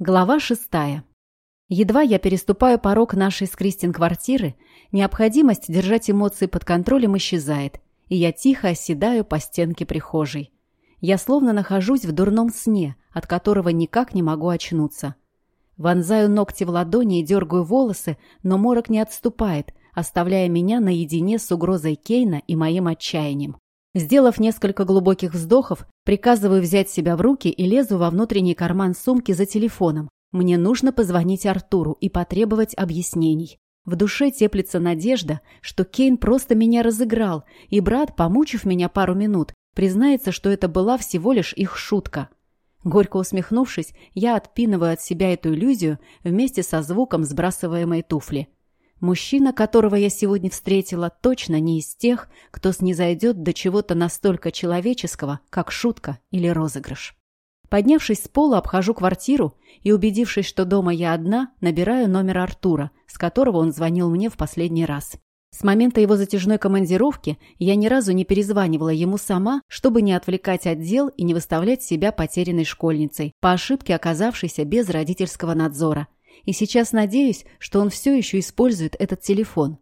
Глава шестая. Едва я переступаю порог нашей с Кристин квартиры, необходимость держать эмоции под контролем исчезает, и я тихо оседаю по стенке прихожей. Я словно нахожусь в дурном сне, от которого никак не могу очнуться. Вонзаю ногти в ладони и дергаю волосы, но морок не отступает, оставляя меня наедине с угрозой Кейна и моим отчаянием. Сделав несколько глубоких вздохов, приказываю взять себя в руки и лезу во внутренний карман сумки за телефоном. Мне нужно позвонить Артуру и потребовать объяснений. В душе теплится надежда, что Кейн просто меня разыграл, и брат, помучив меня пару минут, признается, что это была всего лишь их шутка. Горько усмехнувшись, я отпинываю от себя эту иллюзию вместе со звуком сбрасываемой туфли. Мужчина, которого я сегодня встретила, точно не из тех, кто снизойдет до чего-то настолько человеческого, как шутка или розыгрыш. Поднявшись с пола, обхожу квартиру и, убедившись, что дома я одна, набираю номер Артура, с которого он звонил мне в последний раз. С момента его затяжной командировки я ни разу не перезванивала ему сама, чтобы не отвлекать от дел и не выставлять себя потерянной школьницей, по ошибке оказавшейся без родительского надзора – и сейчас надеюсь, что он все еще использует этот телефон.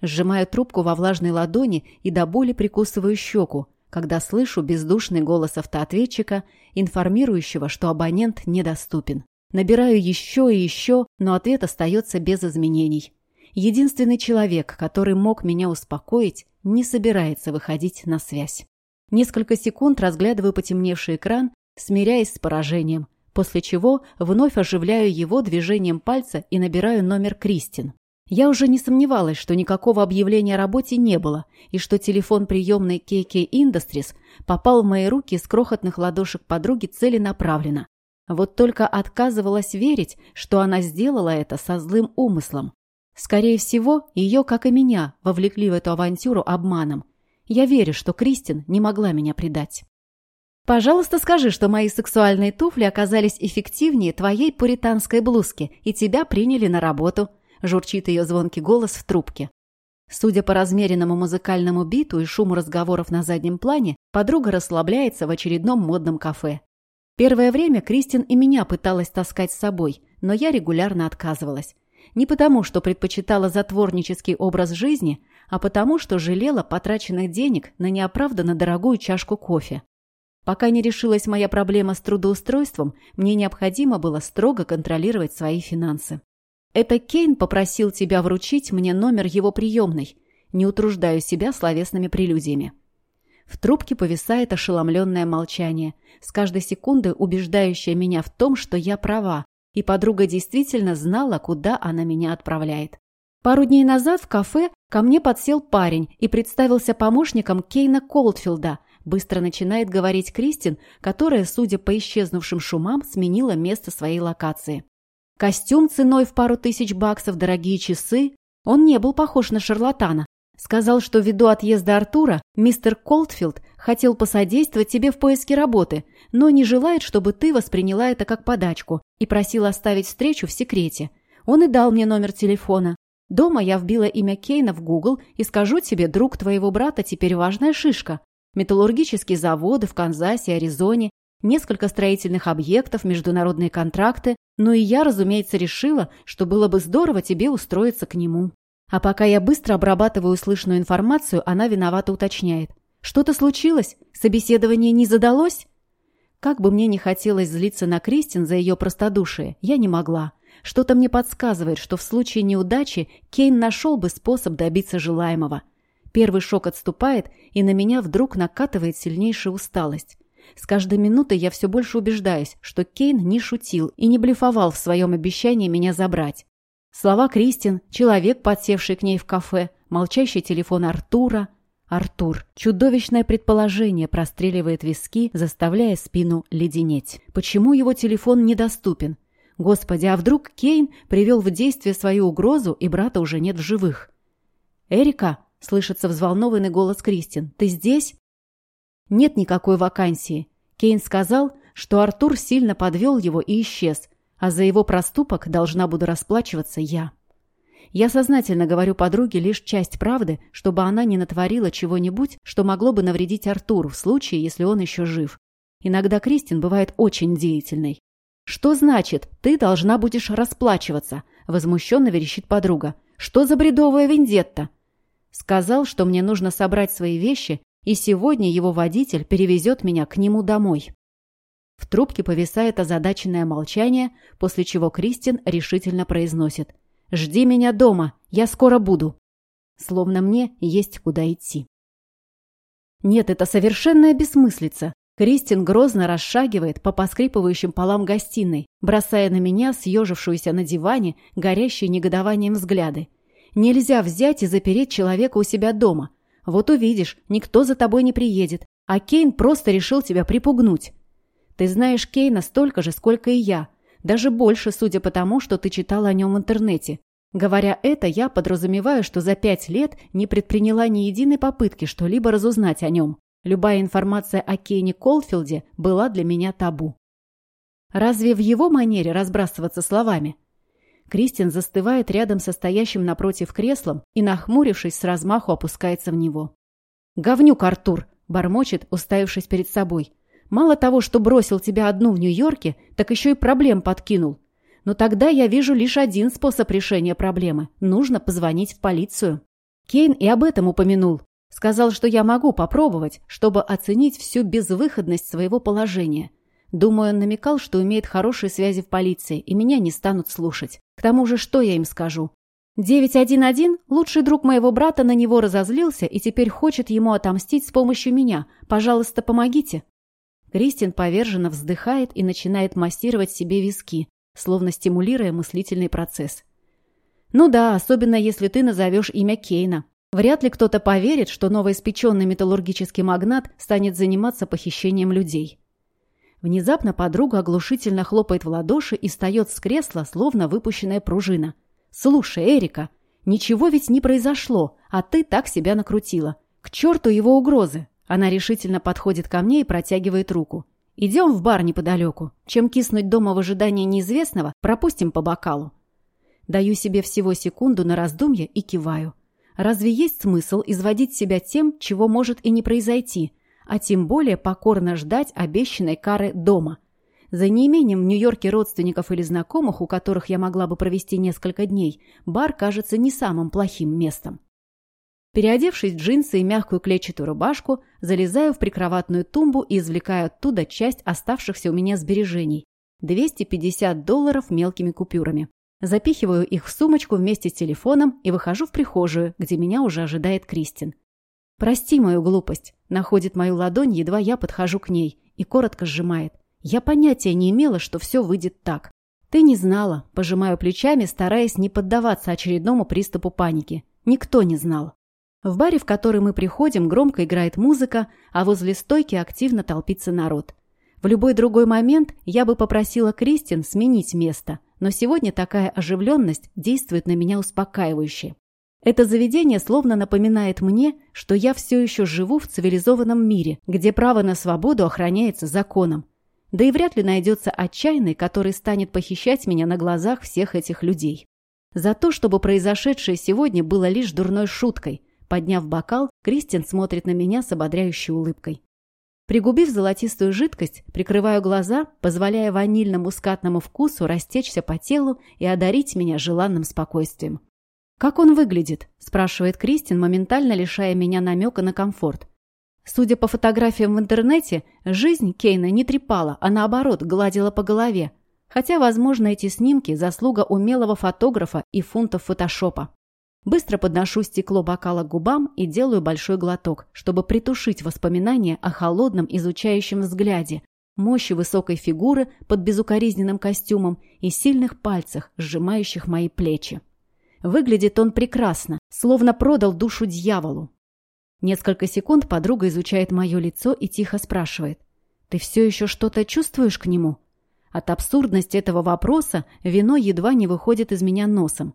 Сжимаю трубку во влажной ладони и до боли прикусываю щеку, когда слышу бездушный голос автоответчика, информирующего, что абонент недоступен. Набираю еще и еще, но ответ остается без изменений. Единственный человек, который мог меня успокоить, не собирается выходить на связь. Несколько секунд разглядываю потемневший экран, смиряясь с поражением – после чего вновь оживляю его движением пальца и набираю номер Кристин. Я уже не сомневалась, что никакого объявления о работе не было, и что телефон приемной KK Industries попал в мои руки с крохотных ладошек подруги целенаправленно. Вот только отказывалась верить, что она сделала это со злым умыслом. Скорее всего, ее, как и меня, вовлекли в эту авантюру обманом. Я верю, что Кристин не могла меня предать. Пожалуйста, скажи, что мои сексуальные туфли оказались эффективнее твоей пуританской блузки, и тебя приняли на работу», – журчит ее звонкий голос в трубке. Судя по размеренному музыкальному биту и шуму разговоров на заднем плане, подруга расслабляется в очередном модном кафе. Первое время Кристин и меня пыталась таскать с собой, но я регулярно отказывалась. Не потому, что предпочитала затворнический образ жизни, а потому, что жалела потраченных денег на неоправданно дорогую чашку кофе. Пока не решилась моя проблема с трудоустройством, мне необходимо было строго контролировать свои финансы. Это Кейн попросил тебя вручить мне номер его приемной. Не утруждаю себя словесными прелюдиями. В трубке повисает ошеломленное молчание, с каждой секунды убеждающее меня в том, что я права, и подруга действительно знала, куда она меня отправляет. Пару дней назад в кафе ко мне подсел парень и представился помощником Кейна Колдфилда, Быстро начинает говорить Кристин, которая, судя по исчезнувшим шумам, сменила место своей локации. Костюм ценой в пару тысяч баксов, дорогие часы. Он не был похож на шарлатана. Сказал, что ввиду отъезда Артура мистер Колдфилд хотел посодействовать тебе в поиске работы, но не желает, чтобы ты восприняла это как подачку и просил оставить встречу в секрете. Он и дал мне номер телефона. Дома я вбила имя Кейна в Google и скажу тебе, друг твоего брата теперь важная шишка металлургические заводы в Канзасе, Аризоне, несколько строительных объектов, международные контракты, ну и я, разумеется, решила, что было бы здорово тебе устроиться к нему. А пока я быстро обрабатываю услышанную информацию, она виновато уточняет. Что-то случилось? Собеседование не задалось? Как бы мне не хотелось злиться на Кристин за ее простодушие, я не могла. Что-то мне подсказывает, что в случае неудачи Кейн нашел бы способ добиться желаемого. Первый шок отступает, и на меня вдруг накатывает сильнейшая усталость. С каждой минутой я все больше убеждаюсь, что Кейн не шутил и не блефовал в своем обещании меня забрать. Слова Кристин, человек, подсевший к ней в кафе, молчащий телефон Артура. Артур. Чудовищное предположение простреливает виски, заставляя спину леденеть. Почему его телефон недоступен? Господи, а вдруг Кейн привел в действие свою угрозу, и брата уже нет в живых? «Эрика?» – слышится взволнованный голос Кристин. «Ты здесь?» «Нет никакой вакансии». Кейн сказал, что Артур сильно подвел его и исчез, а за его проступок должна буду расплачиваться я. Я сознательно говорю подруге лишь часть правды, чтобы она не натворила чего-нибудь, что могло бы навредить Артуру в случае, если он еще жив. Иногда Кристин бывает очень деятельной. «Что значит, ты должна будешь расплачиваться?» – возмущенно верещит подруга. «Что за бредовая вендетта?» Сказал, что мне нужно собрать свои вещи, и сегодня его водитель перевезет меня к нему домой. В трубке повисает озадаченное молчание, после чего Кристин решительно произносит «Жди меня дома, я скоро буду». Словно мне есть куда идти. Нет, это совершенная бессмыслица. Кристин грозно расшагивает по поскрипывающим полам гостиной, бросая на меня съежившуюся на диване горящие негодованием взгляды. Нельзя взять и запереть человека у себя дома. Вот увидишь, никто за тобой не приедет, а Кейн просто решил тебя припугнуть. Ты знаешь Кейна столько же, сколько и я. Даже больше, судя по тому, что ты читала о нем в интернете. Говоря это, я подразумеваю, что за пять лет не предприняла ни единой попытки что-либо разузнать о нем. Любая информация о Кейне Колфилде была для меня табу. Разве в его манере разбрасываться словами? Кристин застывает рядом со стоящим напротив креслом и, нахмурившись, с размаху опускается в него. «Говнюк, Артур!» – бормочет, уставившись перед собой. «Мало того, что бросил тебя одну в Нью-Йорке, так еще и проблем подкинул. Но тогда я вижу лишь один способ решения проблемы – нужно позвонить в полицию». Кейн и об этом упомянул, Сказал, что я могу попробовать, чтобы оценить всю безвыходность своего положения. Думаю, он намекал, что имеет хорошие связи в полиции, и меня не станут слушать. К тому же, что я им скажу? 911, лучший друг моего брата, на него разозлился и теперь хочет ему отомстить с помощью меня. Пожалуйста, помогите. Кристин поверженно вздыхает и начинает массировать себе виски, словно стимулируя мыслительный процесс. Ну да, особенно если ты назовешь имя Кейна. Вряд ли кто-то поверит, что новоиспеченный металлургический магнат станет заниматься похищением людей. Внезапно подруга оглушительно хлопает в ладоши и встает с кресла, словно выпущенная пружина. «Слушай, Эрика, ничего ведь не произошло, а ты так себя накрутила. К черту его угрозы!» Она решительно подходит ко мне и протягивает руку. «Идем в бар неподалеку. Чем киснуть дома в ожидании неизвестного, пропустим по бокалу». Даю себе всего секунду на раздумье и киваю. Разве есть смысл изводить себя тем, чего может и не произойти, а тем более покорно ждать обещанной кары дома? За неимением в Нью-Йорке родственников или знакомых, у которых я могла бы провести несколько дней, бар кажется не самым плохим местом. Переодевшись в джинсы и мягкую клетчатую рубашку, залезаю в прикроватную тумбу и извлекаю оттуда часть оставшихся у меня сбережений – 250 долларов мелкими купюрами. Запихиваю их в сумочку вместе с телефоном и выхожу в прихожую, где меня уже ожидает Кристин. «Прости мою глупость», — находит мою ладонь, едва я подхожу к ней, и коротко сжимает. «Я понятия не имела, что все выйдет так. Ты не знала», — пожимаю плечами, стараясь не поддаваться очередному приступу паники. Никто не знал. В баре, в который мы приходим, громко играет музыка, а возле стойки активно толпится народ. В любой другой момент я бы попросила Кристин сменить место, но сегодня такая оживленность действует на меня успокаивающе. Это заведение словно напоминает мне, что я все еще живу в цивилизованном мире, где право на свободу охраняется законом. Да и вряд ли найдется отчаянный, который станет похищать меня на глазах всех этих людей. За то, чтобы произошедшее сегодня было лишь дурной шуткой. Подняв бокал, Кристин смотрит на меня с ободряющей улыбкой. Пригубив золотистую жидкость, прикрываю глаза, позволяя ванильно-мускатному вкусу растечься по телу и одарить меня желанным спокойствием. «Как он выглядит?» – спрашивает Кристин, моментально лишая меня намека на комфорт. Судя по фотографиям в интернете, жизнь Кейна не трепала, а наоборот гладила по голове. Хотя, возможно, эти снимки – заслуга умелого фотографа и фунтов фотошопа. Быстро подношу стекло бокала к губам и делаю большой глоток, чтобы притушить воспоминания о холодном изучающем взгляде, мощи высокой фигуры под безукоризненным костюмом и сильных пальцах, сжимающих мои плечи. Выглядит он прекрасно, словно продал душу дьяволу. Несколько секунд подруга изучает мое лицо и тихо спрашивает. «Ты все еще что-то чувствуешь к нему?» От абсурдности этого вопроса вино едва не выходит из меня носом.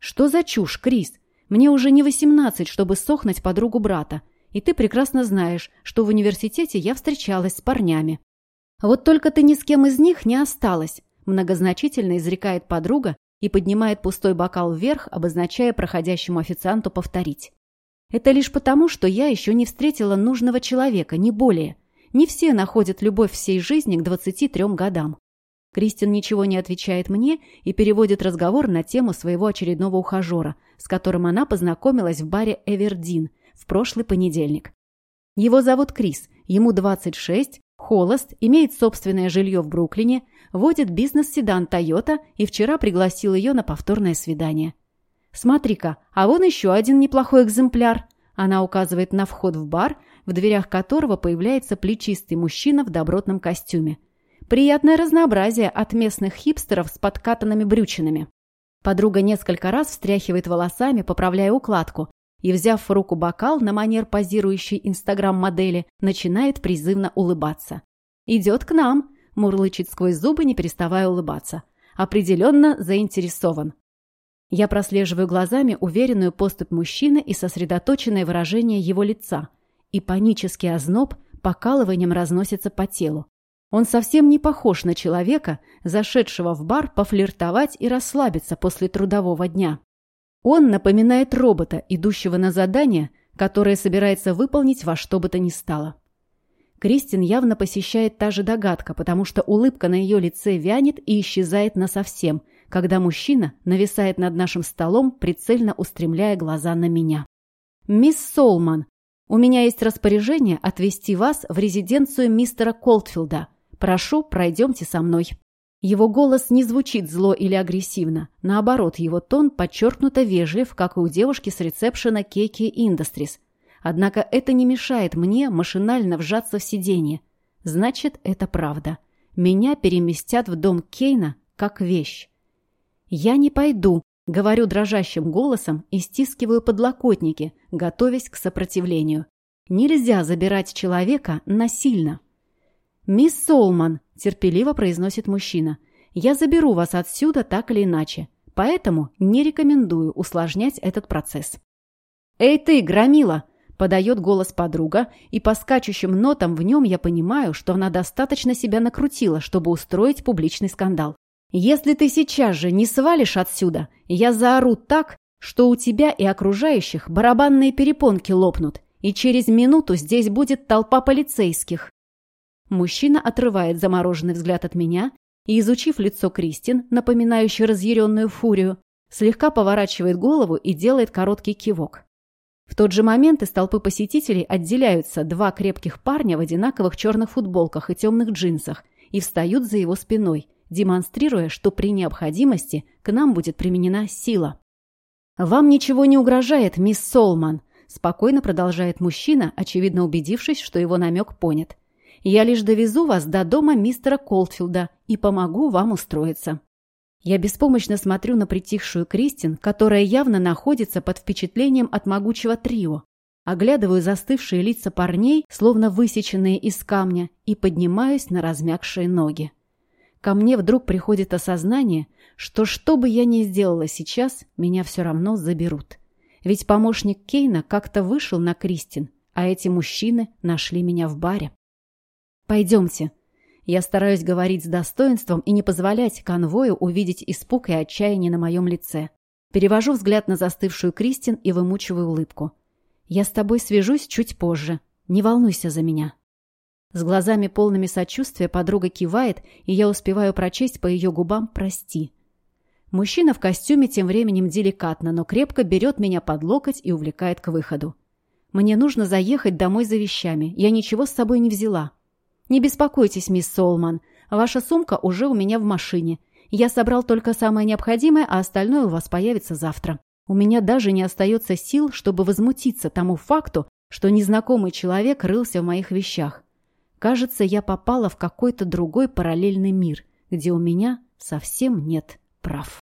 «Что за чушь, Крис? Мне уже не восемнадцать, чтобы сохнуть подругу брата. И ты прекрасно знаешь, что в университете я встречалась с парнями. Вот только ты ни с кем из них не осталась», многозначительно изрекает подруга и поднимает пустой бокал вверх, обозначая проходящему официанту повторить. «Это лишь потому, что я еще не встретила нужного человека, не более. Не все находят любовь всей жизни к 23 годам. Кристин ничего не отвечает мне и переводит разговор на тему своего очередного ухажера, с которым она познакомилась в баре «Эвердин» в прошлый понедельник. Его зовут Крис, ему 26, холост, имеет собственное жилье в Бруклине, водит бизнес-седан «Тойота» и вчера пригласил ее на повторное свидание. «Смотри-ка, а вон еще один неплохой экземпляр», она указывает на вход в бар, в дверях которого появляется плечистый мужчина в добротном костюме. Приятное разнообразие от местных хипстеров с подкатанными брючинами. Подруга несколько раз встряхивает волосами, поправляя укладку, и, взяв в руку бокал на манер позирующей инстаграм-модели, начинает призывно улыбаться. «Идет к нам», – мурлычет сквозь зубы, не переставая улыбаться. «Определенно заинтересован». Я прослеживаю глазами уверенную поступь мужчины и сосредоточенное выражение его лица. И панический озноб покалыванием разносится по телу. Он совсем не похож на человека, зашедшего в бар пофлиртовать и расслабиться после трудового дня. Он напоминает робота, идущего на задание, которое собирается выполнить во что бы то ни стало. Кристин явно посещает та же догадка, потому что улыбка на ее лице вянет и исчезает насовсем, когда мужчина нависает над нашим столом, прицельно устремляя глаза на меня. «Мисс Солман, у меня есть распоряжение отвезти вас в резиденцию мистера Колтфилда. Прошу, пройдемте со мной». Его голос не звучит зло или агрессивно. Наоборот, его тон подчеркнуто вежлив, как и у девушки с ресепшена Кейки Industries. Однако это не мешает мне машинально вжаться в сиденье. Значит, это правда. Меня переместят в дом Кейна как вещь. «Я не пойду», — говорю дрожащим голосом и стискиваю подлокотники, готовясь к сопротивлению. Нельзя забирать человека насильно. «Мисс Солман», — терпеливо произносит мужчина, — «я заберу вас отсюда так или иначе, поэтому не рекомендую усложнять этот процесс». «Эй ты, громила!» — подает голос подруга, и по скачущим нотам в нем я понимаю, что она достаточно себя накрутила, чтобы устроить публичный скандал. «Если ты сейчас же не свалишь отсюда, я заору так, что у тебя и окружающих барабанные перепонки лопнут, и через минуту здесь будет толпа полицейских. Мужчина отрывает замороженный взгляд от меня и, изучив лицо Кристин, напоминающее разъяренную фурию, слегка поворачивает голову и делает короткий кивок. В тот же момент из толпы посетителей отделяются два крепких парня в одинаковых черных футболках и темных джинсах и встают за его спиной, демонстрируя, что при необходимости к нам будет применена сила. «Вам ничего не угрожает, мисс Солман», – спокойно продолжает мужчина, очевидно убедившись, что его намек понят. Я лишь довезу вас до дома мистера Колтфилда и помогу вам устроиться». Я беспомощно смотрю на притихшую Кристин, которая явно находится под впечатлением от могучего трио. Оглядываю застывшие лица парней, словно высеченные из камня, и поднимаюсь на размягшие ноги. Ко мне вдруг приходит осознание, что что бы я ни сделала сейчас, меня все равно заберут. Ведь помощник Кейна как-то вышел на Кристин, а эти мужчины нашли меня в баре. «Пойдемте». Я стараюсь говорить с достоинством и не позволять конвою увидеть испуг и отчаяние на моем лице. Перевожу взгляд на застывшую Кристин и вымучиваю улыбку. «Я с тобой свяжусь чуть позже. Не волнуйся за меня». С глазами полными сочувствия подруга кивает, и я успеваю прочесть по ее губам «прости». Мужчина в костюме тем временем деликатно, но крепко берет меня под локоть и увлекает к выходу. «Мне нужно заехать домой за вещами. Я ничего с собой не взяла». «Не беспокойтесь, мисс Солман. Ваша сумка уже у меня в машине. Я собрал только самое необходимое, а остальное у вас появится завтра. У меня даже не остается сил, чтобы возмутиться тому факту, что незнакомый человек рылся в моих вещах. Кажется, я попала в какой-то другой параллельный мир, где у меня совсем нет прав».